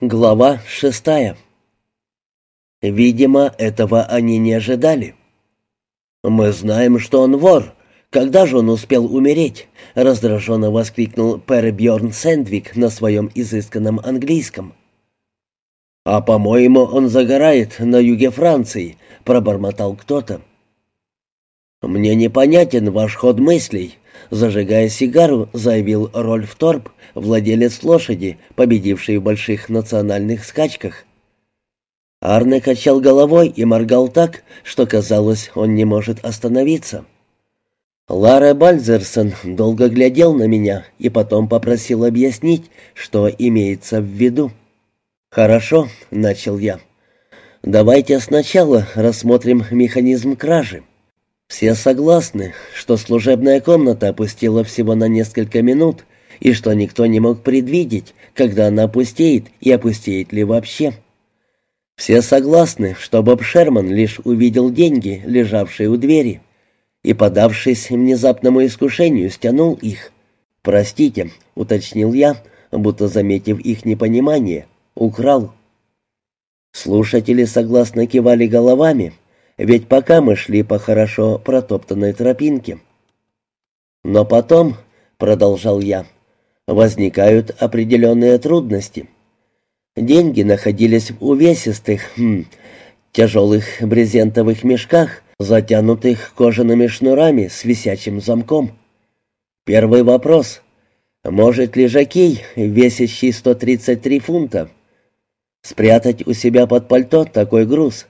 Глава шестая. Видимо, этого они не ожидали. «Мы знаем, что он вор. Когда же он успел умереть?» — раздраженно воскликнул Пэр Бьорн Сэндвик на своем изысканном английском. «А, по-моему, он загорает на юге Франции», — пробормотал кто-то. «Мне непонятен ваш ход мыслей», Зажигая сигару, заявил Рольф Торп, владелец лошади, победившей в больших национальных скачках. Арне качал головой и моргал так, что казалось, он не может остановиться. Лара Бальзерсон долго глядел на меня и потом попросил объяснить, что имеется в виду. «Хорошо», — начал я. «Давайте сначала рассмотрим механизм кражи. Все согласны, что служебная комната опустела всего на несколько минут, и что никто не мог предвидеть, когда она опустеет и опустеет ли вообще. Все согласны, что Боб Шерман лишь увидел деньги, лежавшие у двери, и, подавшись внезапному искушению, стянул их. «Простите», — уточнил я, будто заметив их непонимание, — «украл». Слушатели согласно кивали головами, ведь пока мы шли по хорошо протоптанной тропинке. Но потом, продолжал я, возникают определенные трудности. Деньги находились в увесистых, хм, тяжелых брезентовых мешках, затянутых кожаными шнурами с висячим замком. Первый вопрос. Может ли Жакей, весящий 133 фунта, спрятать у себя под пальто такой груз?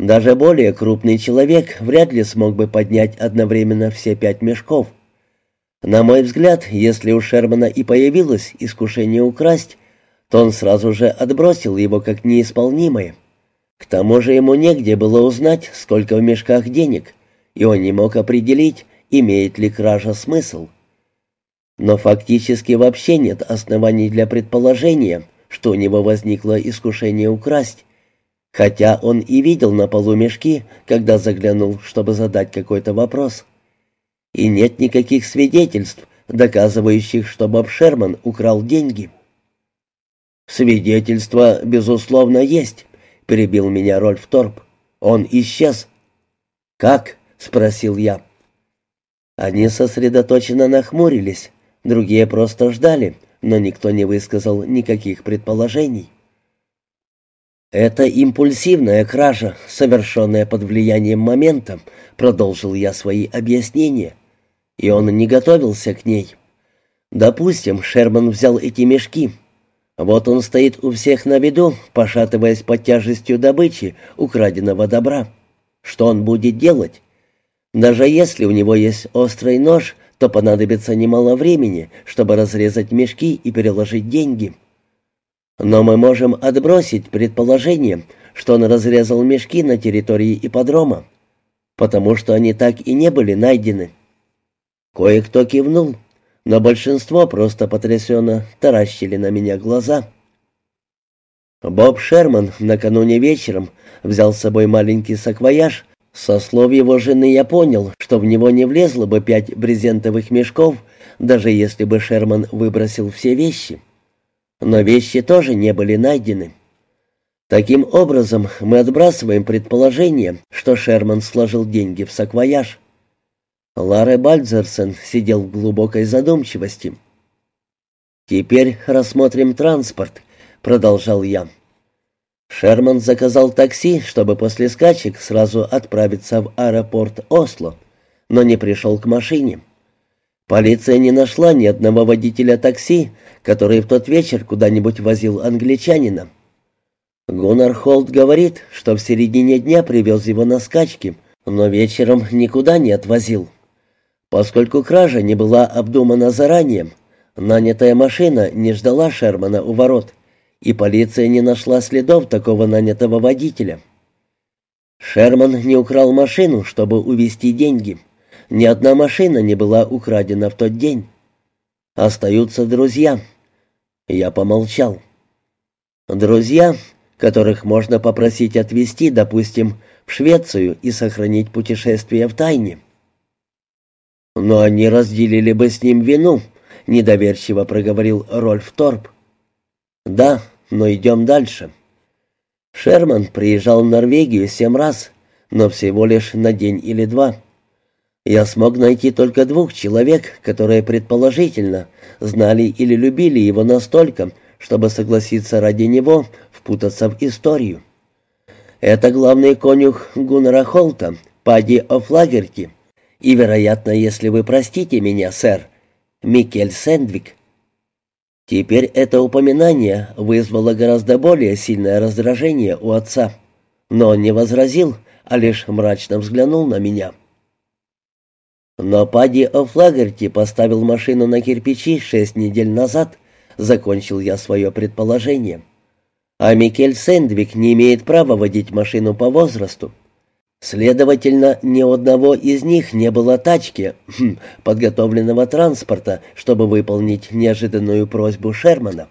Даже более крупный человек вряд ли смог бы поднять одновременно все пять мешков. На мой взгляд, если у Шермана и появилось искушение украсть, то он сразу же отбросил его как неисполнимое. К тому же ему негде было узнать, сколько в мешках денег, и он не мог определить, имеет ли кража смысл. Но фактически вообще нет оснований для предположения, что у него возникло искушение украсть, хотя он и видел на полу мешки, когда заглянул, чтобы задать какой-то вопрос. И нет никаких свидетельств, доказывающих, что Боб Шерман украл деньги. «Свидетельства, безусловно, есть», — перебил меня Рольф Торп. «Он исчез». «Как?» — спросил я. Они сосредоточенно нахмурились, другие просто ждали, но никто не высказал никаких предположений. «Это импульсивная кража, совершенная под влиянием момента», — продолжил я свои объяснения. И он не готовился к ней. Допустим, Шерман взял эти мешки. Вот он стоит у всех на виду, пошатываясь под тяжестью добычи, украденного добра. Что он будет делать? Даже если у него есть острый нож, то понадобится немало времени, чтобы разрезать мешки и переложить деньги. Но мы можем отбросить предположение, что он разрезал мешки на территории ипподрома, потому что они так и не были найдены. Кое-кто кивнул, но большинство просто потрясенно таращили на меня глаза. Боб Шерман накануне вечером взял с собой маленький саквояж. Со слов его жены я понял, что в него не влезло бы пять брезентовых мешков, даже если бы Шерман выбросил все вещи но вещи тоже не были найдены. Таким образом, мы отбрасываем предположение, что Шерман сложил деньги в саквояж. Ларре Бальдзерсон сидел в глубокой задумчивости. «Теперь рассмотрим транспорт», — продолжал я. Шерман заказал такси, чтобы после скачек сразу отправиться в аэропорт Осло, но не пришел к машине. Полиция не нашла ни одного водителя такси, который в тот вечер куда-нибудь возил англичанина. Гуннар Холт говорит, что в середине дня привез его на скачки, но вечером никуда не отвозил. Поскольку кража не была обдумана заранее, нанятая машина не ждала Шермана у ворот, и полиция не нашла следов такого нанятого водителя. Шерман не украл машину, чтобы увезти деньги. Ни одна машина не была украдена в тот день. Остаются друзья. Я помолчал. Друзья, которых можно попросить отвезти, допустим, в Швецию и сохранить путешествие в тайне. Но они разделили бы с ним вину, недоверчиво проговорил Рольф Торп. Да, но идем дальше. Шерман приезжал в Норвегию семь раз, но всего лишь на день или два. Я смог найти только двух человек, которые предположительно знали или любили его настолько, чтобы согласиться ради него впутаться в историю. Это главный конюх Гуннера Холта, Пади Офлагерти, и, вероятно, если вы простите меня, сэр, Микель Сэндвик. Теперь это упоминание вызвало гораздо более сильное раздражение у отца, но он не возразил, а лишь мрачно взглянул на меня. Но Пади О'Флагерти поставил машину на кирпичи шесть недель назад, закончил я свое предположение. А Микель Сэндвик не имеет права водить машину по возрасту. Следовательно, ни у одного из них не было тачки, хм, подготовленного транспорта, чтобы выполнить неожиданную просьбу Шермана.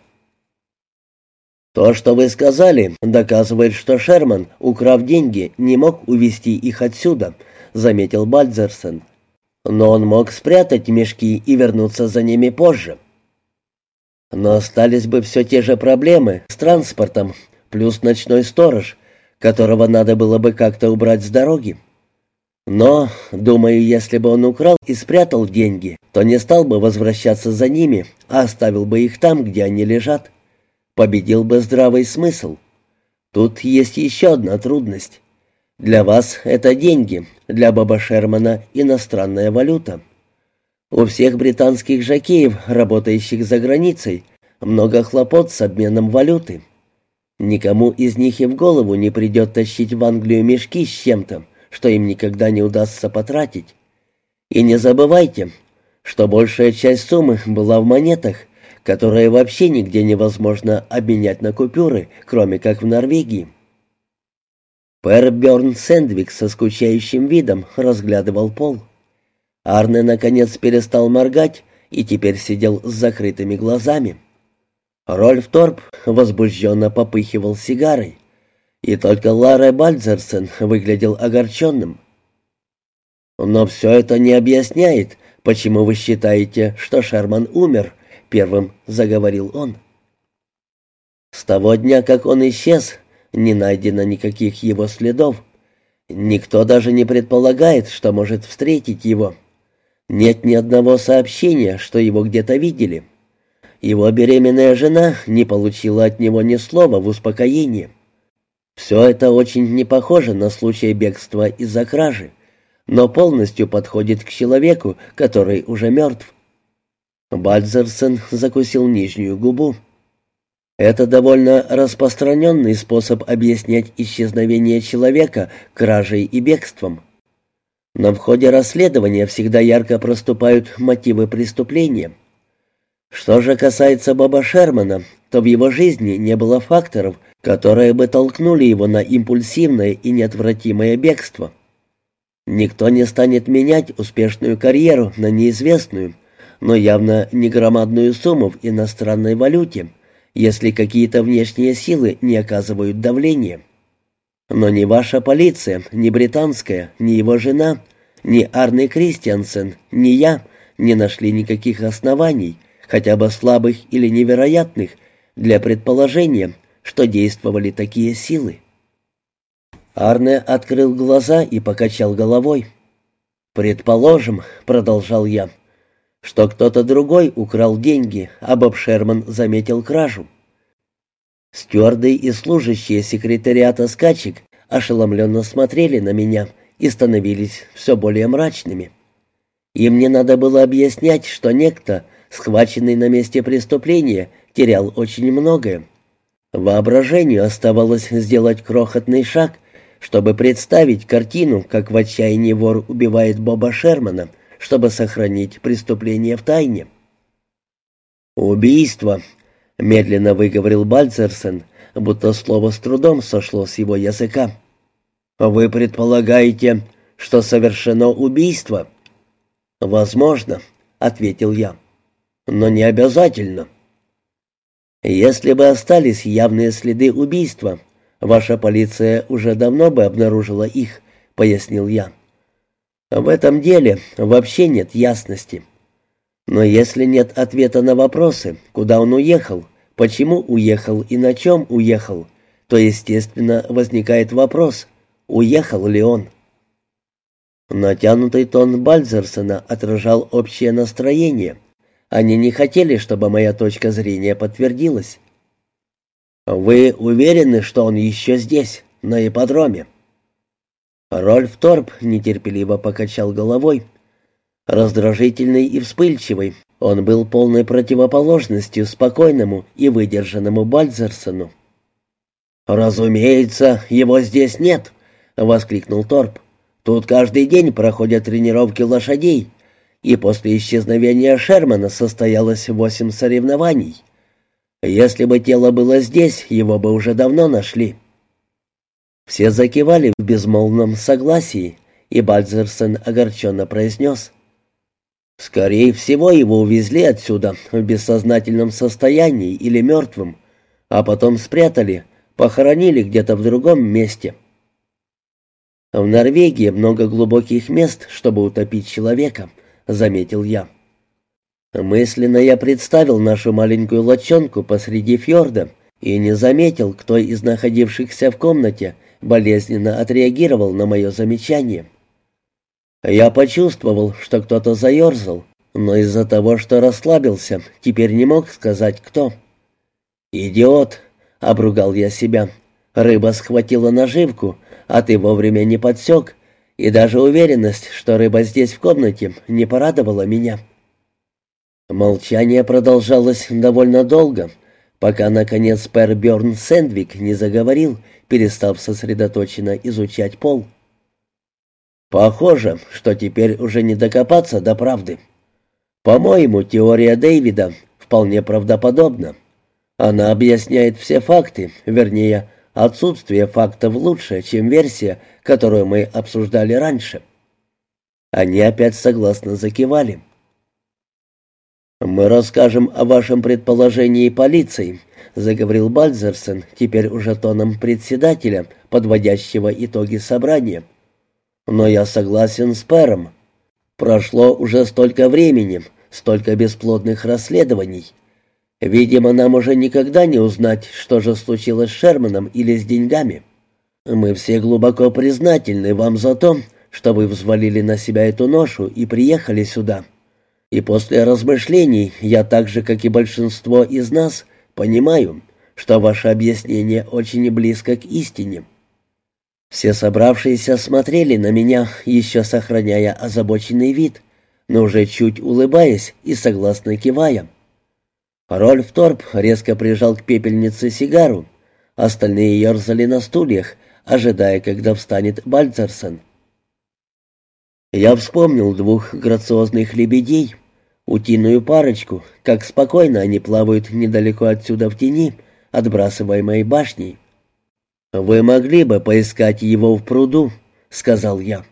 То, что вы сказали, доказывает, что Шерман, украв деньги, не мог увезти их отсюда, заметил Бальдзерсон. Но он мог спрятать мешки и вернуться за ними позже. Но остались бы все те же проблемы с транспортом, плюс ночной сторож, которого надо было бы как-то убрать с дороги. Но, думаю, если бы он украл и спрятал деньги, то не стал бы возвращаться за ними, а оставил бы их там, где они лежат. Победил бы здравый смысл. Тут есть еще одна трудность. Для вас это деньги, для Баба Шермана иностранная валюта. У всех британских жакеев, работающих за границей, много хлопот с обменом валюты. Никому из них и в голову не придет тащить в Англию мешки с чем-то, что им никогда не удастся потратить. И не забывайте, что большая часть суммы была в монетах, которые вообще нигде невозможно обменять на купюры, кроме как в Норвегии. Пэр Бёрн Сэндвик со скучающим видом разглядывал пол. Арне, наконец, перестал моргать и теперь сидел с закрытыми глазами. Рольф Торп возбужденно попыхивал сигарой, и только Лара Бальдзерсен выглядел огорченным. «Но все это не объясняет, почему вы считаете, что Шерман умер», — первым заговорил он. «С того дня, как он исчез, не найдено никаких его следов. Никто даже не предполагает, что может встретить его. Нет ни одного сообщения, что его где-то видели». Его беременная жена не получила от него ни слова в успокоении. Все это очень не похоже на случай бегства из-за кражи, но полностью подходит к человеку, который уже мертв. Бальзерсон закусил нижнюю губу. Это довольно распространенный способ объяснять исчезновение человека кражей и бегством. Но в ходе расследования всегда ярко проступают мотивы преступления – что же касается Боба Шермана, то в его жизни не было факторов, которые бы толкнули его на импульсивное и неотвратимое бегство. Никто не станет менять успешную карьеру на неизвестную, но явно не громадную сумму в иностранной валюте, если какие-то внешние силы не оказывают давления. Но ни ваша полиция, ни британская, ни его жена, ни Арне Кристиансен, ни я не нашли никаких оснований – хотя бы слабых или невероятных, для предположения, что действовали такие силы. Арне открыл глаза и покачал головой. «Предположим», — продолжал я, — «что кто-то другой украл деньги, а Боб Шерман заметил кражу». Стюарды и служащие секретариата скачек ошеломленно смотрели на меня и становились все более мрачными. Им не надо было объяснять, что некто — схваченный на месте преступления, терял очень многое. Воображению оставалось сделать крохотный шаг, чтобы представить картину, как в отчаянии вор убивает Боба Шермана, чтобы сохранить преступление в тайне. «Убийство», — медленно выговорил Бальцерсон, будто слово с трудом сошло с его языка. «Вы предполагаете, что совершено убийство?» «Возможно», — ответил я но не обязательно. Если бы остались явные следы убийства, ваша полиция уже давно бы обнаружила их, пояснил я. В этом деле вообще нет ясности. Но если нет ответа на вопросы, куда он уехал, почему уехал и на чем уехал, то, естественно, возникает вопрос, уехал ли он. Натянутый тон Бальзерсона отражал общее настроение. Они не хотели, чтобы моя точка зрения подтвердилась. «Вы уверены, что он еще здесь, на ипподроме?» Рольф Торп нетерпеливо покачал головой. Раздражительный и вспыльчивый, он был полной противоположностью спокойному и выдержанному Бальзерсону. «Разумеется, его здесь нет!» — воскликнул Торп. «Тут каждый день проходят тренировки лошадей, и после исчезновения Шермана состоялось восемь соревнований. Если бы тело было здесь, его бы уже давно нашли». Все закивали в безмолвном согласии, и Бальзерсон огорченно произнес. «Скорее всего, его увезли отсюда в бессознательном состоянии или мертвым, а потом спрятали, похоронили где-то в другом месте». «В Норвегии много глубоких мест, чтобы утопить человека», — заметил я. Мысленно я представил нашу маленькую лодчонку посреди фьорда и не заметил, кто из находившихся в комнате болезненно отреагировал на мое замечание. Я почувствовал, что кто-то заерзал, но из-за того, что расслабился, теперь не мог сказать, кто. «Идиот!» — обругал я себя. «Рыба схватила наживку, а ты вовремя не подсек, и даже уверенность, что рыба здесь в комнате, не порадовала меня». Молчание продолжалось довольно долго, пока, наконец, пэр Бёрн Сэндвик не заговорил, перестав сосредоточенно изучать пол. «Похоже, что теперь уже не докопаться до правды. По-моему, теория Дэвида вполне правдоподобна. Она объясняет все факты, вернее, отсутствие фактов лучше, чем версия, которую мы обсуждали раньше». Они опять согласно закивали. «Мы расскажем о вашем предположении полиции», — заговорил Бальзерсон, теперь уже тоном председателя, подводящего итоги собрания. «Но я согласен с Пэром. Прошло уже столько времени, столько бесплодных расследований. Видимо, нам уже никогда не узнать, что же случилось с Шерманом или с деньгами. Мы все глубоко признательны вам за то, что вы взвалили на себя эту ношу и приехали сюда». И после размышлений я так же, как и большинство из нас, понимаю, что ваше объяснение очень близко к истине. Все собравшиеся смотрели на меня, еще сохраняя озабоченный вид, но уже чуть улыбаясь и согласно кивая. Рольф Торп резко прижал к пепельнице сигару, остальные ерзали на стульях, ожидая, когда встанет Бальцерсон. Я вспомнил двух грациозных лебедей, утиную парочку, как спокойно они плавают недалеко отсюда в тени, отбрасываемой башней. «Вы могли бы поискать его в пруду», — сказал я.